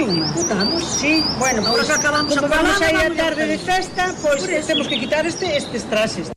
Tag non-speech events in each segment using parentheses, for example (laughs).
Estamos, sí. Bueno, pois pues, acabamos como a vamos a ir tarde de festa, pois pues, temos que quitar este, estes traxes.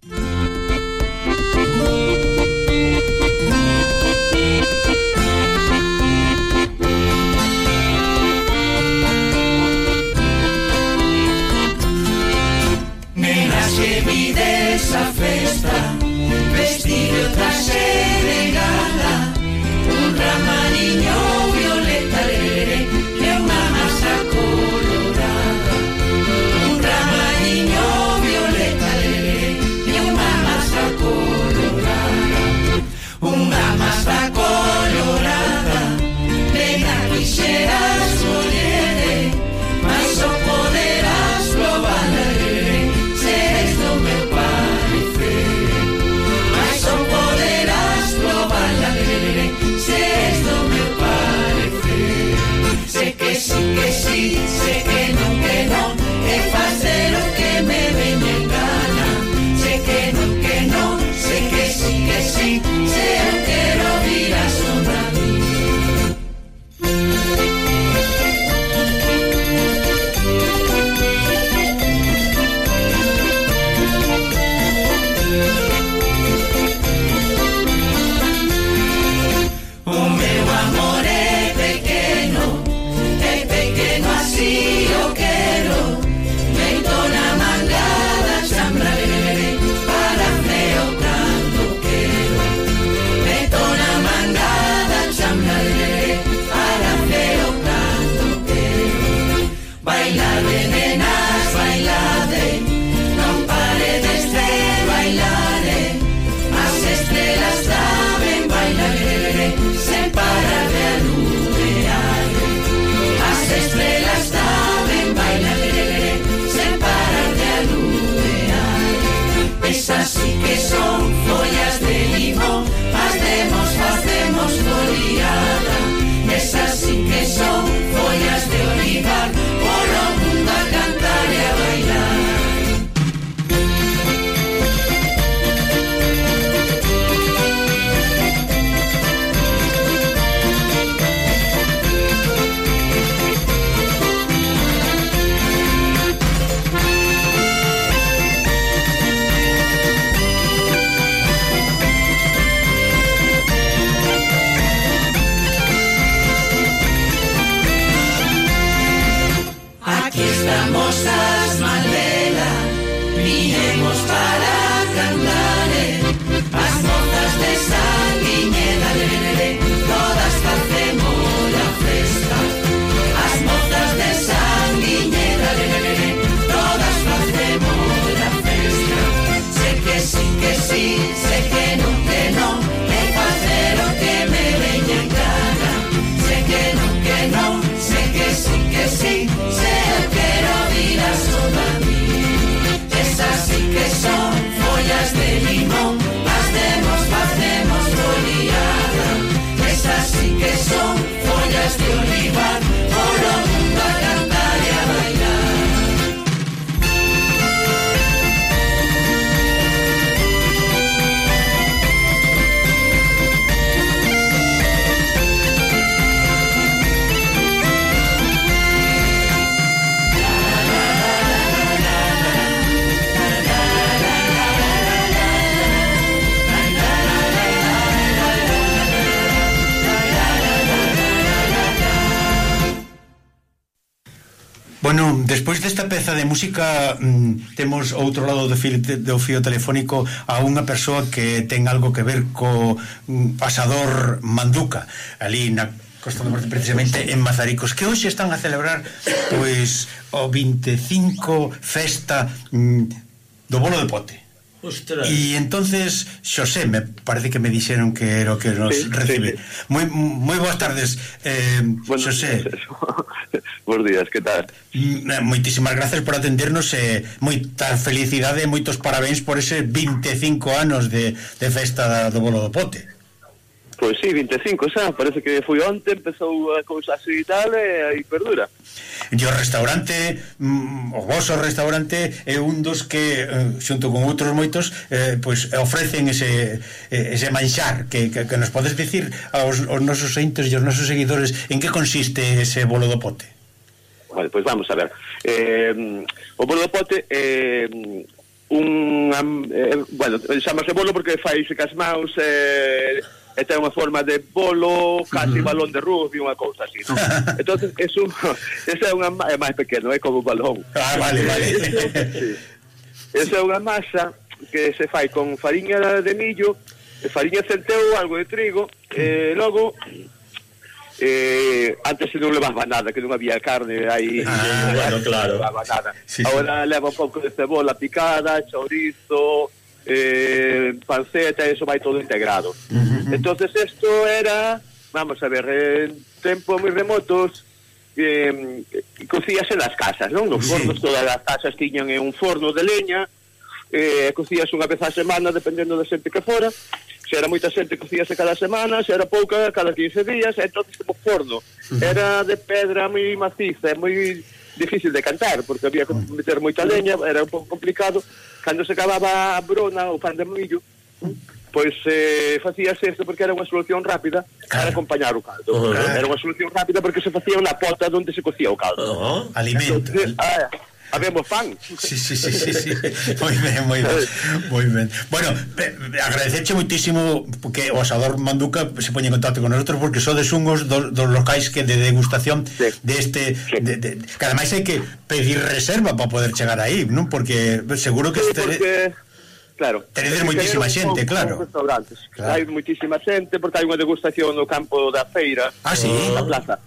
See. still desta peza de música mm, temos outro lado do fio, do fio telefónico a unha persoa que ten algo que ver co mm, Manduca, ali na Costa do Morte precisamente en Mazaricos que hoxe están a celebrar pois o 25 festa mm, do bolo de pote. Ostras. Y entonces, Xosé, me parece que me dixeron que era o que nos sí, recibe. Sí, sí. Muy, muy boas tardes, eh, bueno, Xosé. (laughs) Bos días, que tal? Mm, eh, moitísimas gracias por atendernos e eh, moita felicidade e moitos parabéns por ese 25 anos de, de festa do Bolo do Pote. Pois sí, 25 xa, parece que foi onte, empezou a cousa así e tal, e, aí perdura. E o restaurante, mm, o vosso restaurante, é un dos que, eh, xunto con outros moitos, eh, pois ofrecen ese, eh, ese manxar, que, que, que nos podes dicir aos, aos nosos entes e aos nosos seguidores en que consiste ese bolo do pote? Vale, pois vamos a ver. Eh, o bolo do pote é... Eh, un, eh, bueno, eh, chamase bolo porque fai as maus eh, esta é unha forma de bolo, casi balón de rugby, unha cousa así, ¿no? (laughs) Entonces, es un, (laughs) esa é unha é máis pequeno, é como un balón. Ah, vale, vale. (laughs) sí. Esa é unha masa que se fai con fariña de millo, fariña centeo, algo de trigo, e eh, logo eh, antes non levaba nada, que non había carne aí. Ah, eh, bueno, claro. Non levaba nada. Sí, Ahora sí. leva un pouco de cebola picada, chourizo, eh, panceta, eso vai todo integrado. Uh -huh. Entonces esto era, vamos a ver, en tempos moi remotos, eh, cocíase nas casas, non? Nos fornos, sí. todas as casas tiñan eh, un forno de leña, eh, cocíase unha vez a semana, dependendo da xente que fora, se era moita xente cocíase cada semana, se era pouca, cada 15 días, entonces como forno. Uh -huh. Era de pedra moi maciza, moi difícil de cantar, porque había que meter moita leña, era un pouco complicado. Cando se acababa a brona ou pan de millo, pois eh, facíase isto porque era unha solución rápida para acompañar o caldo. Uh -huh. Era unha solución rápida porque se facía unha pota onde se cocía o caldo. Uh -huh. Alimento. Entonces, ah, Habemos pan. Sí, sí, sí, sí, sí. Moi ben, moi ben. Moi ben. Bueno, eh, agradecerche muitísimo que o asador Manduca se poña en contacto con nosotros porque sodes unhos dos, dos locais que de degustación sí. de este sí. de, de, que ademais hai que pedir reserva para poder chegar aí, non? Porque seguro que sí, este porque... Claro. Tenedes moitísima xente, claro. Restaurantes. claro. Hai moitísima xente porque hai unha degustación no campo da feira, ah, sí? na plaza.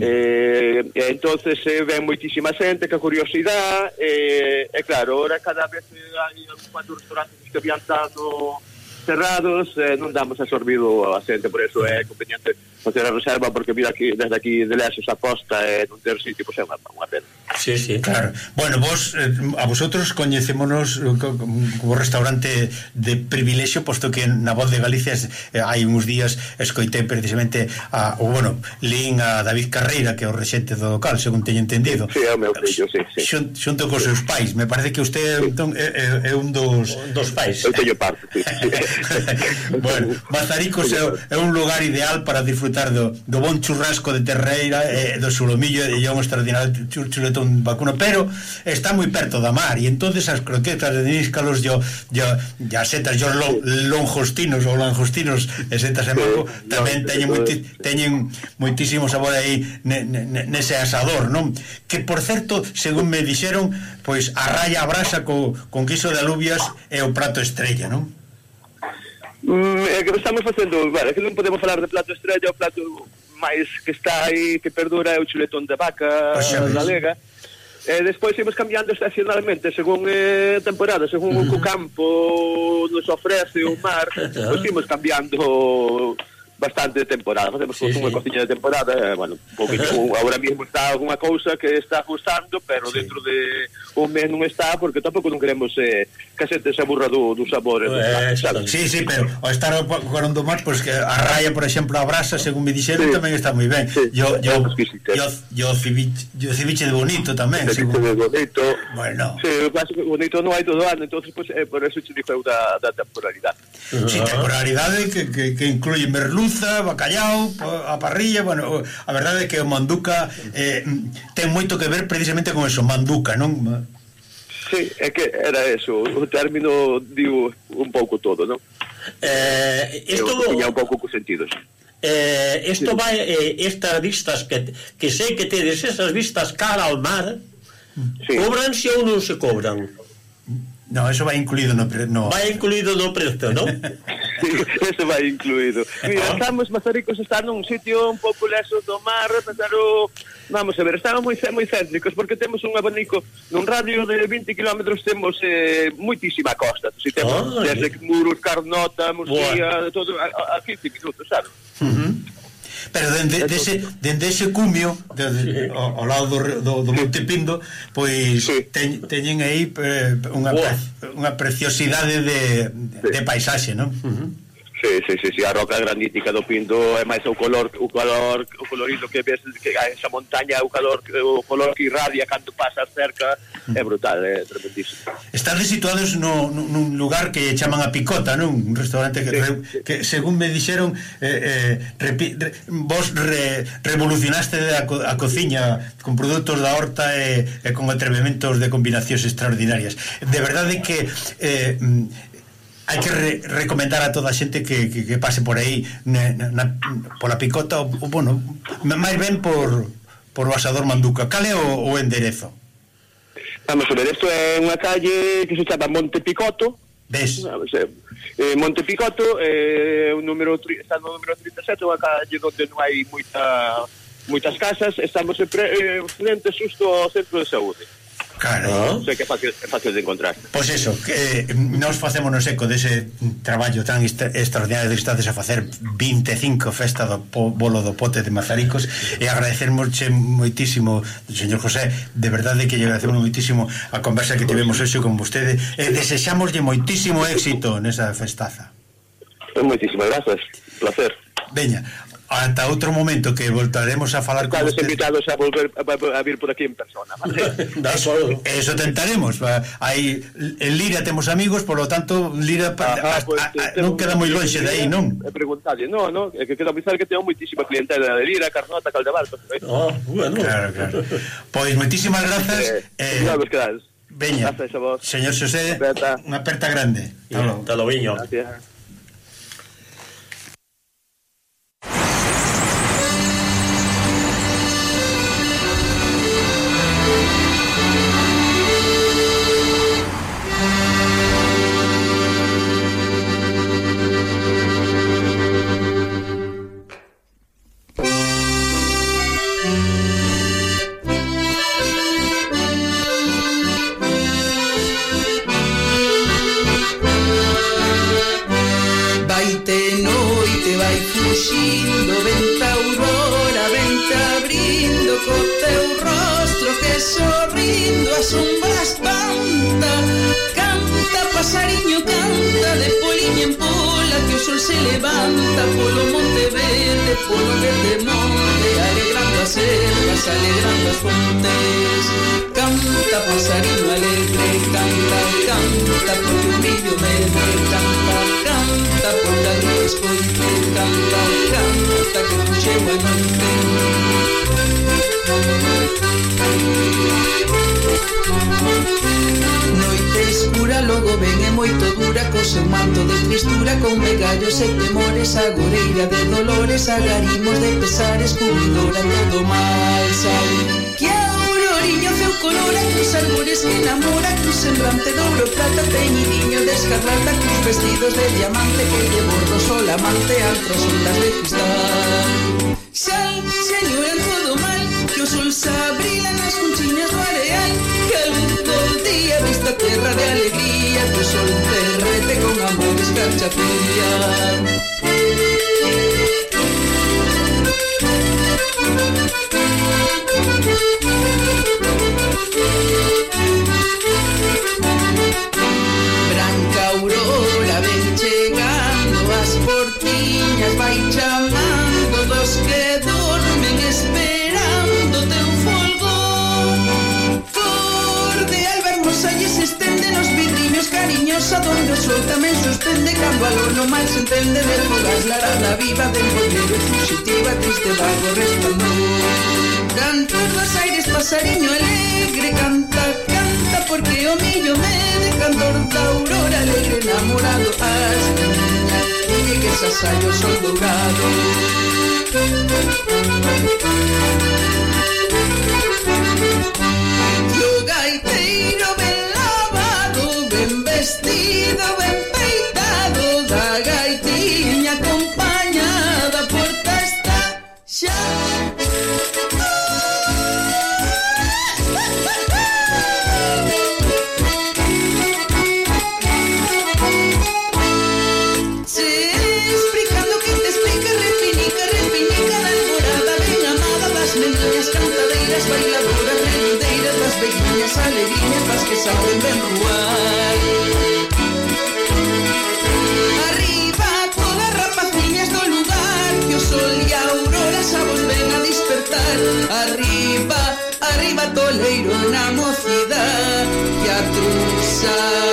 Eh, entonces eh, ven moitísima xente que curiosidade eh, e claro, ora cada vez eh, hai cuatro restaurantes que habían estado cerrados eh, non damos absorbido a xente por eso é conveniente facer a reserva porque mira aquí, desde aquí de Leses a posta e eh, non ter sitio, pois é unha, unha pena. Sí, sí, claro. Bueno, vos, eh, a vosotros coñecémonos eh, como restaurante de privilexio, posto que na voz de Galicia eh, hai uns días escoitei precisamente a, o, bueno, lín a David Carreira, que é o rexente do local, según teño entendido. Sí, é o meu fillo, sí, sí. Xun, xunto cos seus pais. Me parece que usted sí. entón, é, é, é un dos, dos pais. Eu teño parte, sí. sí. (laughs) bueno, Mazaricos é, é un lugar ideal para disfrutar disfrutar do, do bon churrasco de Terreira e eh, do solomillo e un extraordinario chuletón vacuno, pero está moi perto da mar e entonces as croquetas de níscalos yo, yo, ya as setas, yo lo, longostinos ou langostinos e setas en mago tamén teñen, moiti, teñen moitísimo sabor aí ne, ne, nese asador, non? Que por certo, según me dixeron, pois a raya brasa co, con quiso de alubias é o prato estrella, non? É que estamos facendo, vale, que non podemos falar de plato estrella, o plato máis que está aí, que perdura, é o chuletón de vaca galega. E despois imos cambiando estacionalmente, según eh, temporada, según uh -huh. o campo nos ofrece o mar, (laughs) pois imos cambiando bastante de temporada, facemos sí, unha sí. cociña de temporada, eh, bueno, un poquinho, (laughs) agora mesmo está unha cousa que está gustando, pero sí. dentro de un mes non está, porque tampouco non queremos eh, que a xente se aburra do, do sabor. Eh, sí, sí, pero o estar comendo máis, pois pues, que a raya, por exemplo, a brasa, según me dixeron, sí. tamén está moi ben. Sí. Yo, yo, yo, yo, ceviche, yo ceviche de bonito tamén. Ceviche según... de bonito. Bueno. Sí, o que bonito non hai todo ano, entonces, pues, eh, por eso te digo da, da temporalidade. Uh -huh. Sí, temporalidade que, que, que incluye merlú merluza, bacallao, a parrilla, bueno, a verdade é que o manduca eh, ten moito que ver precisamente con eso, manduca, non? Sí, é que era eso, o término diu un pouco todo, non? Eh, isto Eu tiña un pouco co sentido, sí. Eh, isto sí. vai, eh, estas vistas que, que sei que tedes, esas vistas cara ao mar, sí. cobranse ou non se cobran? No, eso vai incluído no, pre, no... Vai incluído no prezo, non? (laughs) eso vai incluído. Mira, estamos, Mazaricos está nun sitio un pouco leso do mar, pero vamos a ver, estamos moi moi céntricos porque temos un abanico nun radio de 20 km temos eh, moitísima costa, si temos ah, desde Muros, Carnota, Murcia, todo a, a 15 minutos, sabes? Uh -huh. Pero dende, dese, dende ese cumio de, de, sí. ao, ao lado do, do, do Monte Pindo pois sí. ten, teñen aí eh, unha, pre, unha preciosidade de, de, de paisaxe, non? Uh -huh. Sí, sí, sí, sí, a roca granítica do Pindo é máis o color, o color, o colorido que ves que hai esa montaña, o color, o color que irradia cando pasas cerca, é brutal, é tremendísimo. Están situados no, nun lugar que chaman a Picota, non? Un restaurante que, sí, re, que según me dixeron, eh, eh, repi, re, vos re, revolucionaste a, co, a cociña con produtos da horta e, e con atrevementos de combinacións extraordinarias. De verdade que eh, mm, hai que re recomendar a toda a xente que, que, que pase por aí na, na, pola picota ou, bueno, máis ben por por o asador Manduca. Cal é o, o enderezo? Vamos, o enderezo é unha calle que se chama Monte Picoto. Ves? Ah, eh, eh, Monte Picoto é eh, o número está no número 37, unha calle onde non hai moita moitas casas, estamos sempre eh, frente xusto ao centro de saúde. Claro. Non sei que é fácil, é fácil de encontrar. Pois eso, que eh, nós facémonos eco dese traballo tan extraordinario que estades a facer 25 festa do po, bolo do pote de Mazaricos e agradecermosche moitísimo, señor José, de verdade que lle agradecemos moitísimo a conversa que tivemos hoxe con vostede e desexámoslle moitísimo éxito nesa festaza. Moitísimas grazas, placer. Veña, Ata outro momento que voltaremos a falar Están con Están invitados a volver a, a, a vir por aquí en persona, vale? (laughs) eso, eso tentaremos. Aí en Lira temos amigos, por lo tanto, Lira Ajá, a, pues, a, a, non queda moi lonxe de aí, non? Eh, e preguntarlle, non, non, é que quero avisar que ten moitísima clientela de Lira, Carnota, Caldebarco. ¿eh? Ah, oh, bueno. Claro, claro. pois moitísimas grazas. Eh, eh, Veña, señor Xosé, unha aperta grande. Hasta logo. Viño. Gracias. Pasariño, canta De poliña en pola que o sol se levanta Polo monte verde, polo verde monte Alegrando as selvas, alegrando as fontes Canta, pasariño alegre Canta, canta, porque o millo verde Canta, canta, porque a luz Canta, canta, que puxeu a noite mistura con megallos e temores Agoreira de dolores, agarimos de pesares Cubridora todo mal sal. Que a auroriña feu color a cruz arbores que enamora Cruz semblante de ouro plata, teñidiño de escarlata Cruz vestidos de diamante que lle bordo sol amante Altras ondas de cristal. Sal, señora, todo mal Que o sol se abrila nas conchiñas do areal tempo un día Vista terra de alegría Co sol terrete con amor carcha fría enamorado As niña, niña, que esa son soy dorado las alegrías, las que saben ben rural. Arriba todas rapaciñas do lugar, que o sol e a aurora xa vos ven a despertar. Arriba, arriba toleiro na mocidade, que a trusa